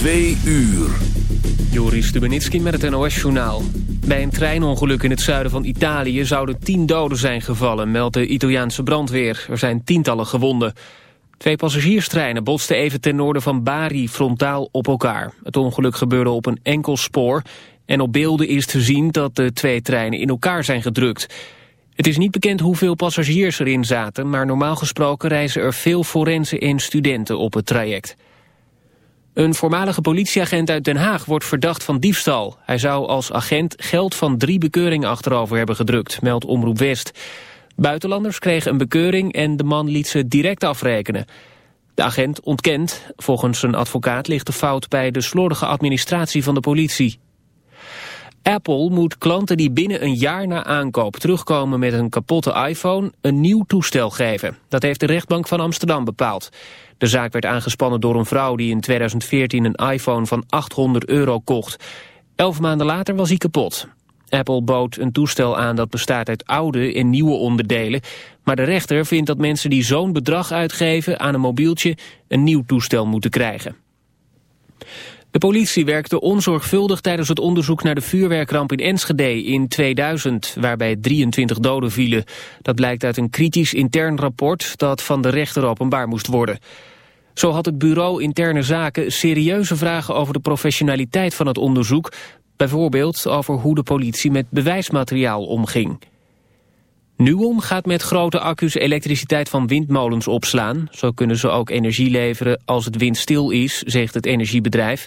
Twee uur. Joris Stubenitski met het NOS-journaal. Bij een treinongeluk in het zuiden van Italië zouden tien doden zijn gevallen, meldt de Italiaanse brandweer. Er zijn tientallen gewonden. Twee passagierstreinen botsten even ten noorden van Bari frontaal op elkaar. Het ongeluk gebeurde op een enkel spoor en op beelden is te zien dat de twee treinen in elkaar zijn gedrukt. Het is niet bekend hoeveel passagiers erin zaten, maar normaal gesproken reizen er veel forensen en studenten op het traject. Een voormalige politieagent uit Den Haag wordt verdacht van diefstal. Hij zou als agent geld van drie bekeuringen achterover hebben gedrukt, meldt Omroep West. Buitenlanders kregen een bekeuring en de man liet ze direct afrekenen. De agent ontkent. Volgens zijn advocaat ligt de fout bij de slordige administratie van de politie. Apple moet klanten die binnen een jaar na aankoop terugkomen met een kapotte iPhone een nieuw toestel geven. Dat heeft de rechtbank van Amsterdam bepaald. De zaak werd aangespannen door een vrouw die in 2014 een iPhone van 800 euro kocht. Elf maanden later was hij kapot. Apple bood een toestel aan dat bestaat uit oude en nieuwe onderdelen. Maar de rechter vindt dat mensen die zo'n bedrag uitgeven aan een mobieltje een nieuw toestel moeten krijgen. De politie werkte onzorgvuldig tijdens het onderzoek naar de vuurwerkramp in Enschede in 2000, waarbij 23 doden vielen. Dat blijkt uit een kritisch intern rapport dat van de rechter openbaar moest worden. Zo had het bureau interne zaken serieuze vragen over de professionaliteit van het onderzoek, bijvoorbeeld over hoe de politie met bewijsmateriaal omging. Nuon gaat met grote accu's elektriciteit van windmolens opslaan. Zo kunnen ze ook energie leveren als het windstil is, zegt het energiebedrijf.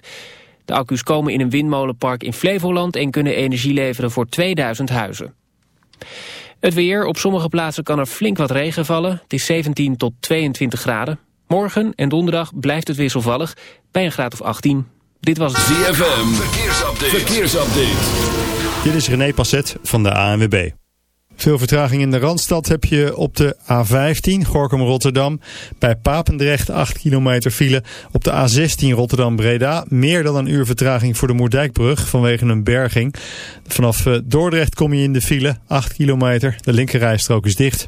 De accu's komen in een windmolenpark in Flevoland en kunnen energie leveren voor 2000 huizen. Het weer, op sommige plaatsen kan er flink wat regen vallen. Het is 17 tot 22 graden. Morgen en donderdag blijft het wisselvallig bij een graad of 18. Dit was ZFM, verkeersupdate. verkeersupdate. Dit is René Passet van de ANWB. Veel vertraging in de Randstad heb je op de A15 Gorkum-Rotterdam. Bij Papendrecht 8 kilometer file. Op de A16 Rotterdam-Breda meer dan een uur vertraging voor de Moerdijkbrug vanwege een berging. Vanaf eh, Dordrecht kom je in de file 8 kilometer. De linkerrijstrook is dicht.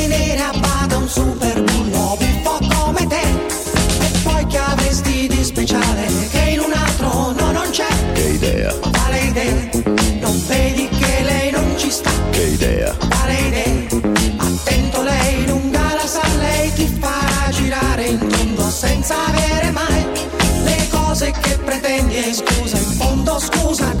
in fondo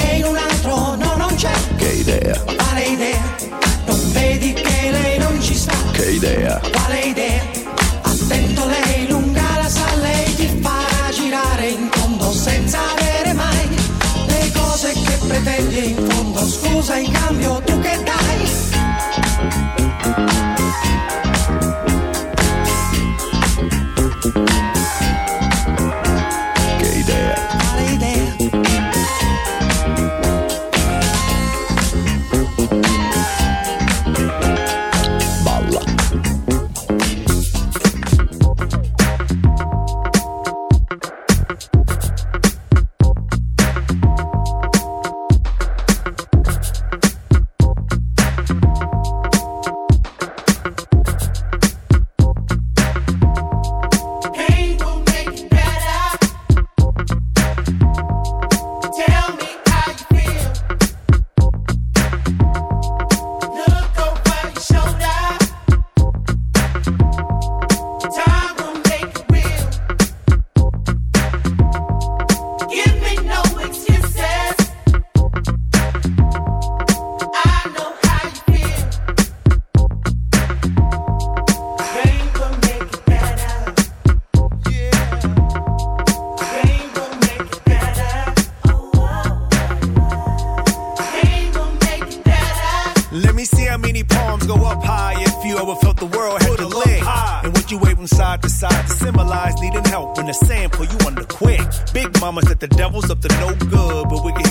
side to side to symbolize needing help when the sand pull you under quick. Big mamas that the devil's up to no good, but we can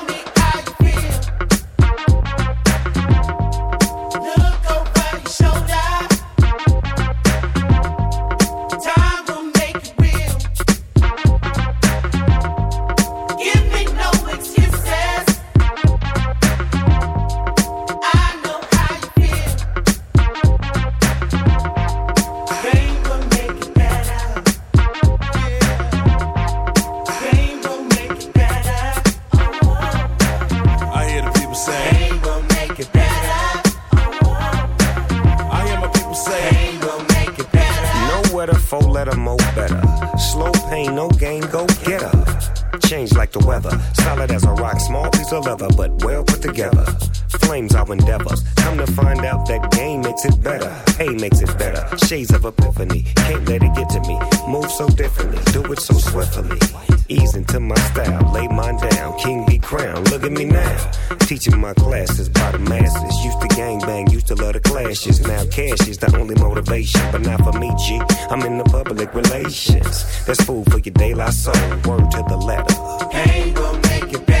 at me now. Teaching my classes by the masses. Used to gang bang. Used to love the clashes. Now cash is the only motivation. But not for me, G. I'm in the public relations. That's food for your daylight soul. Word to the letter. Pain will make it better.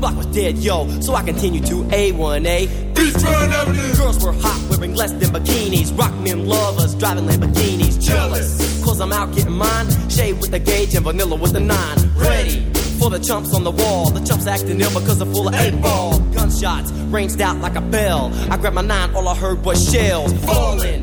Block was dead, yo, so I continue to A1A. Beachfront Avenue. Girls were hot, wearing less than bikinis. Rock men lovers, driving Lamborghinis. Jealous, cause I'm out getting mine. Shade with the gauge and vanilla with the nine. Ready for the chumps on the wall. The chumps acting ill because they're full of eight ball. Gunshots ranged out like a bell. I grabbed my nine, all I heard was shells falling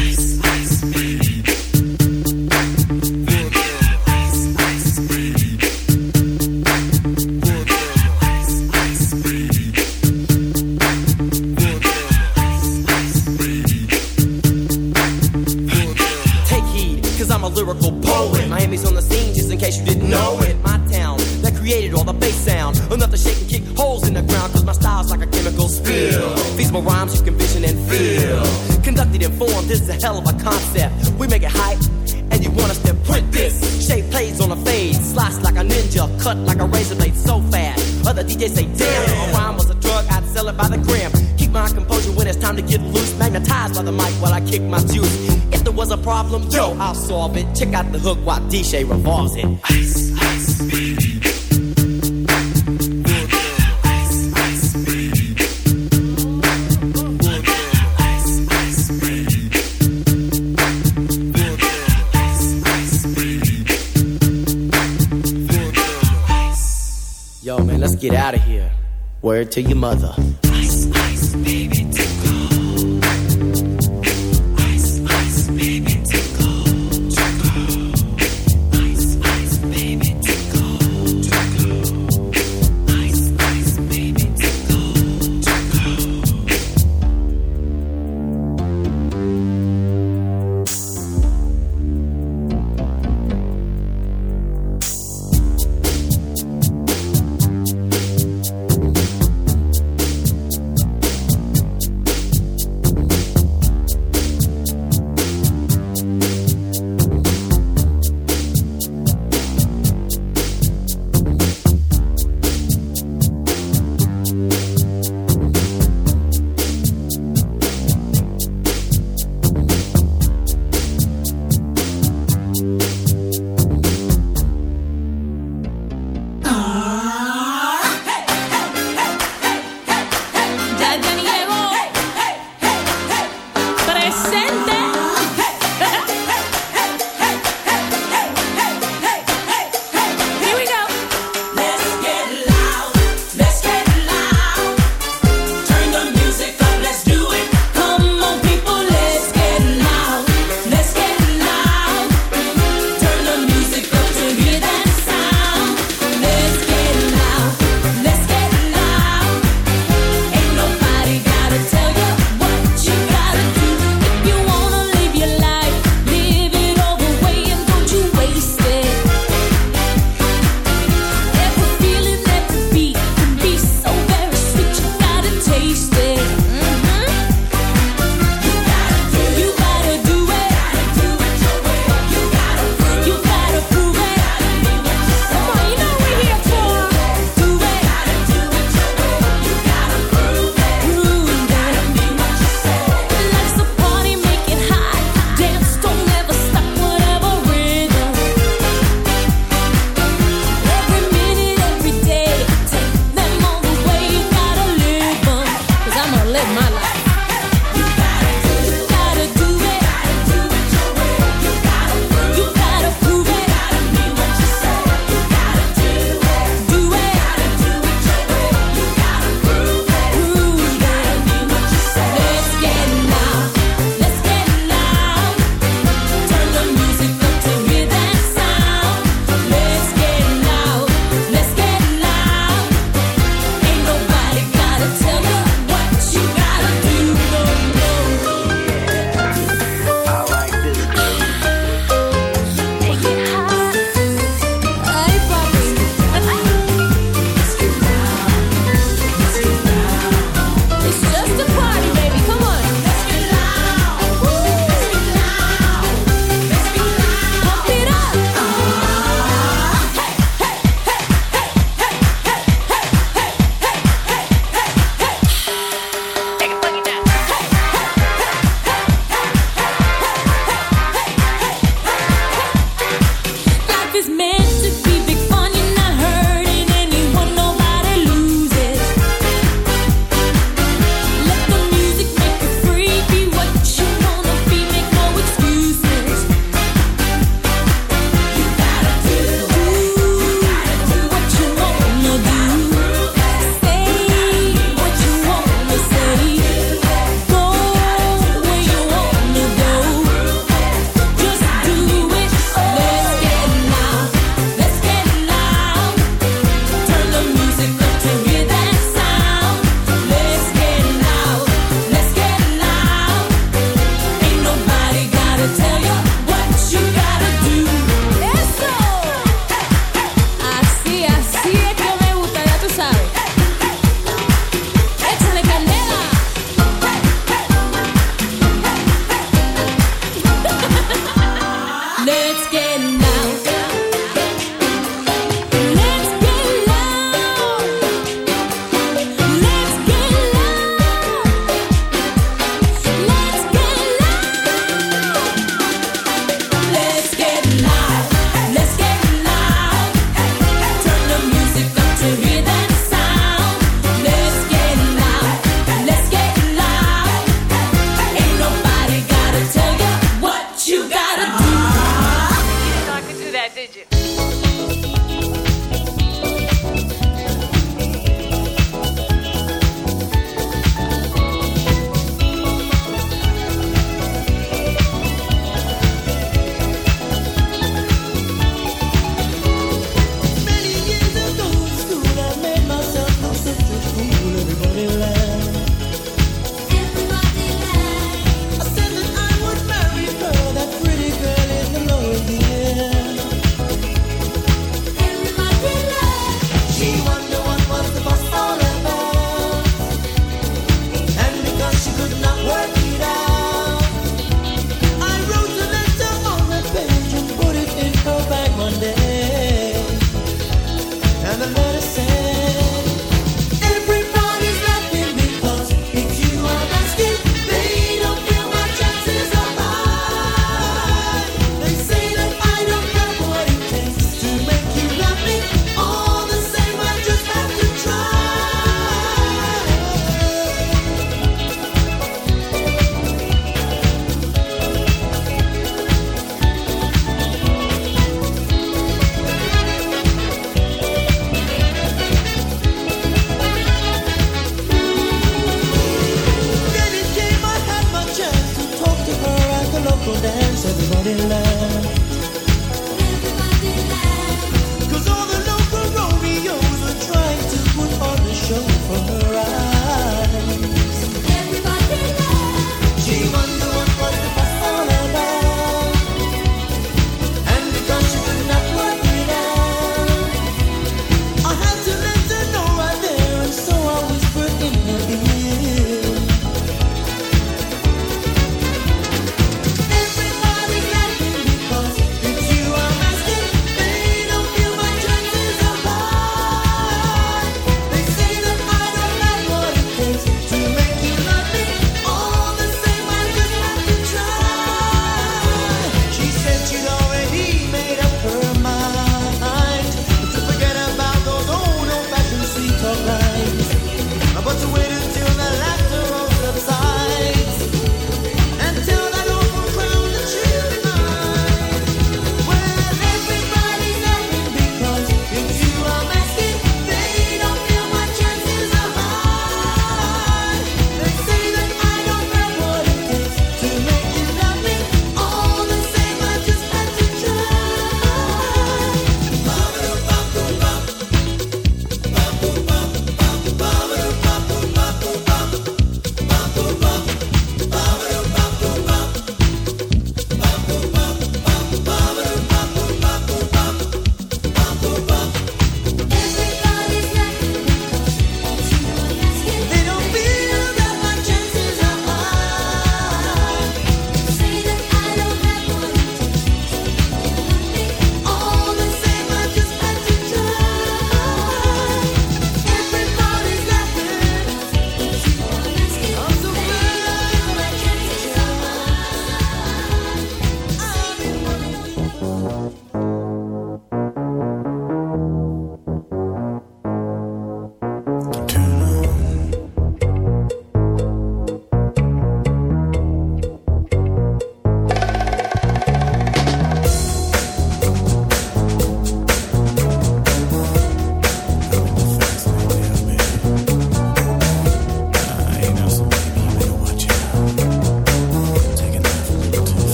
Kick my juice. If there was a problem, yo, I'll solve it. Check out the hook while DJ revolves it. Yo, man, let's get out of here. Word to your mother.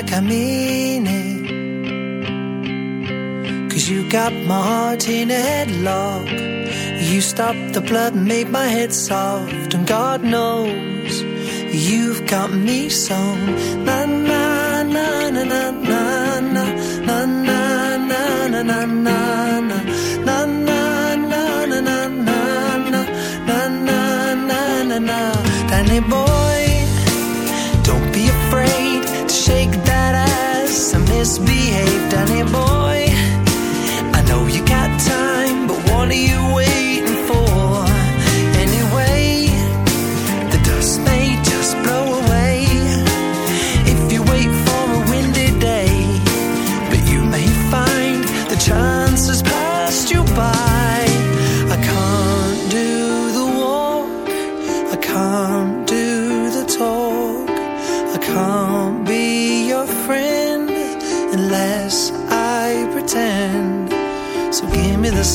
Like I mean it. Cause you got my heart in a headlock. You stopped the blood and made my head soft. And God knows you've got me so. Na na na na na na na na na na na na na na Danny boy, don't be afraid ass and misbehave, Danny boy. I know you got time,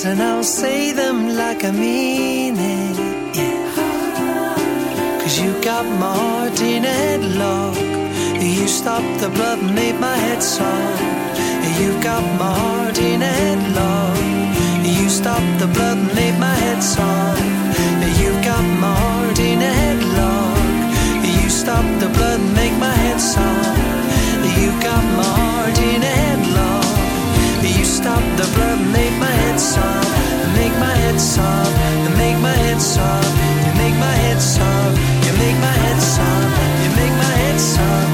words and I'll say them like I mean it. Cause you got my heart in headlock. You stopped the blood and made my head soft. You got my heart in headlock. You stopped the blood and made my head soft. You got my heart in headlock. You stopped the blood and make my head soft. You got my heart in headlock. You stopped the blood and make my soft. Make my head soft. Make my head soft. You make my head soft. You make my head soft. You make my head soft.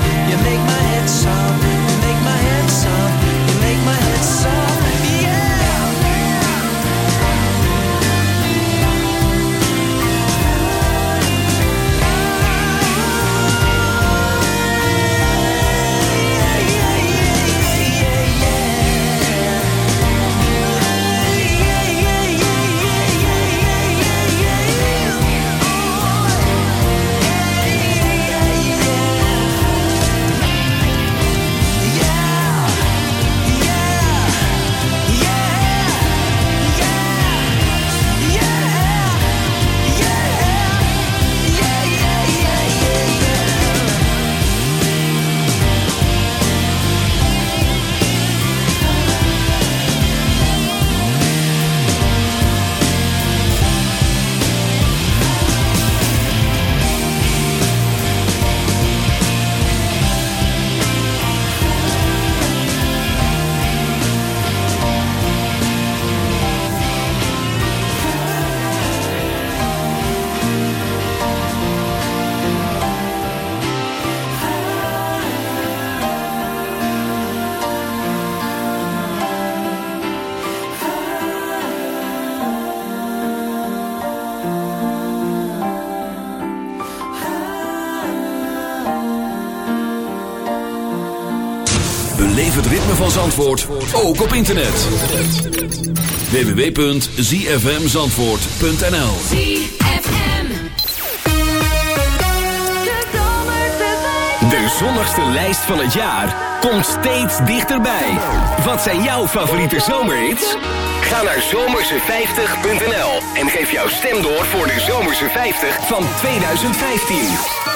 Zandvoort, ook op internet. www.zfmzandvoort.nl De zonnigste lijst van het jaar komt steeds dichterbij. Wat zijn jouw favoriete zomerhits? Ga naar zomerse50.nl en geef jouw stem door voor de Zomerse 50 van 2015.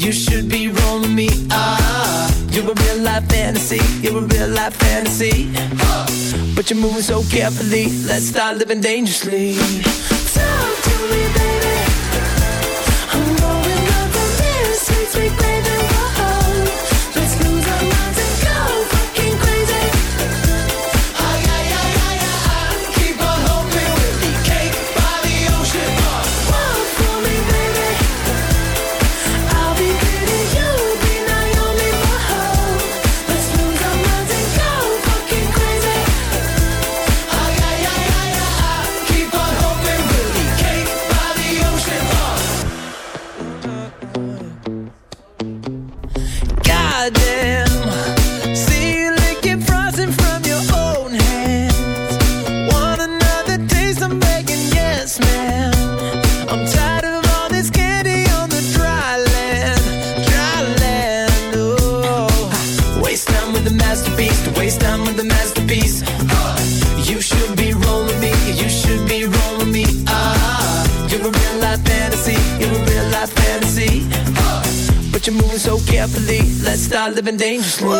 you should be rolling me up. You're a real life fantasy, you're a real life fantasy. But you're moving so carefully, let's start living dangerously. Talk to me, baby. I'm rolling up the stairs, sweet, sweet, baby. living dangerously.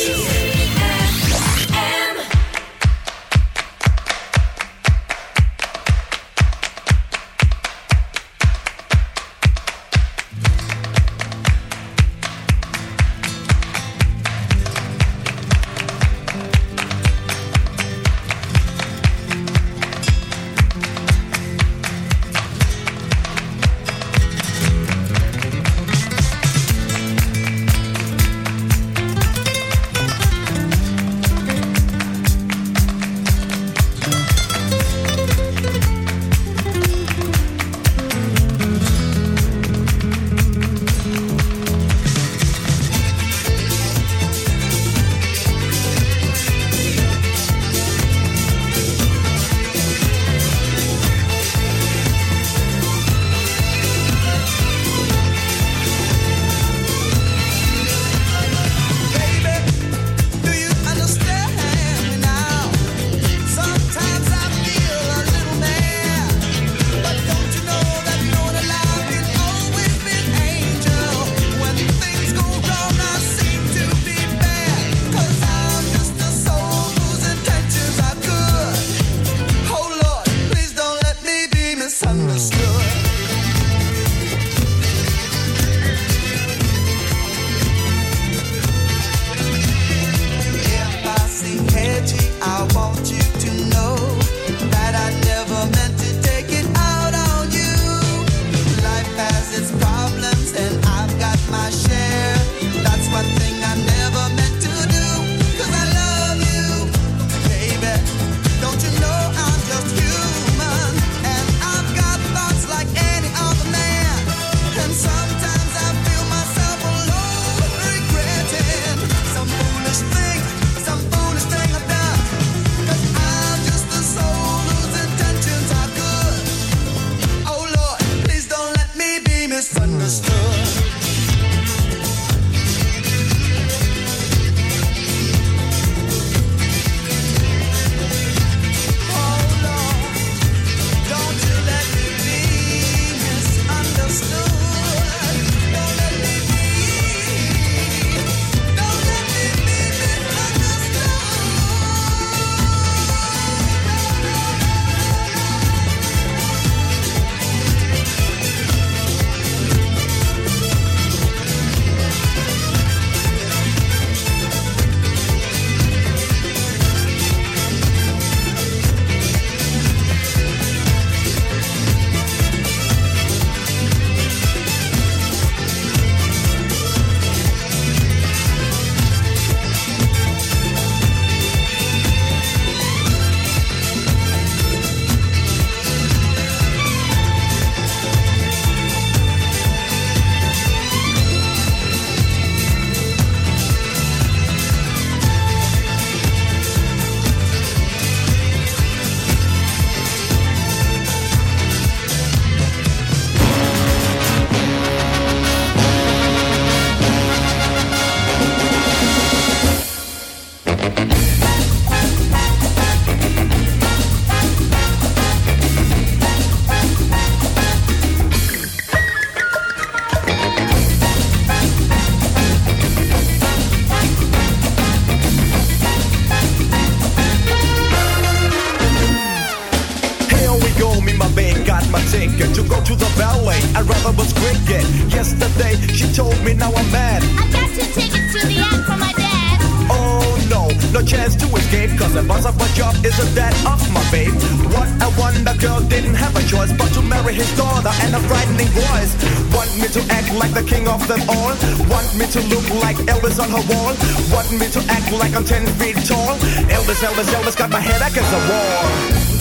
Elvis got my head against the wall.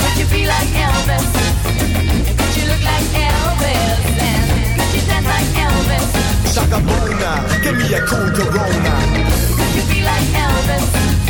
Could you be like Elvis? Could you look like Elvis? And could you dance like Elvis? Shaka Bona, give me a cool Corona. Could you be like Elvis?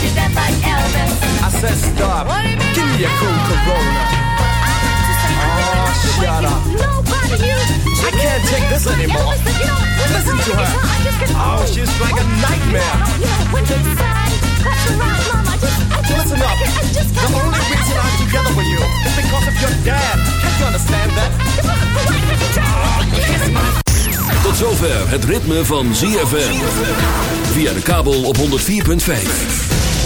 You dance like Elvis? I said stop. Give me a cool Corona. Oh, shut up. Nobody. I can't take this anymore. Listen to her. Oh, she's like a nightmare. Listen up. I just The only reason I'm together with you is because of your dad. Can't you understand that? Tot zover het ritme van ZFM. Via de kabel op 104.5.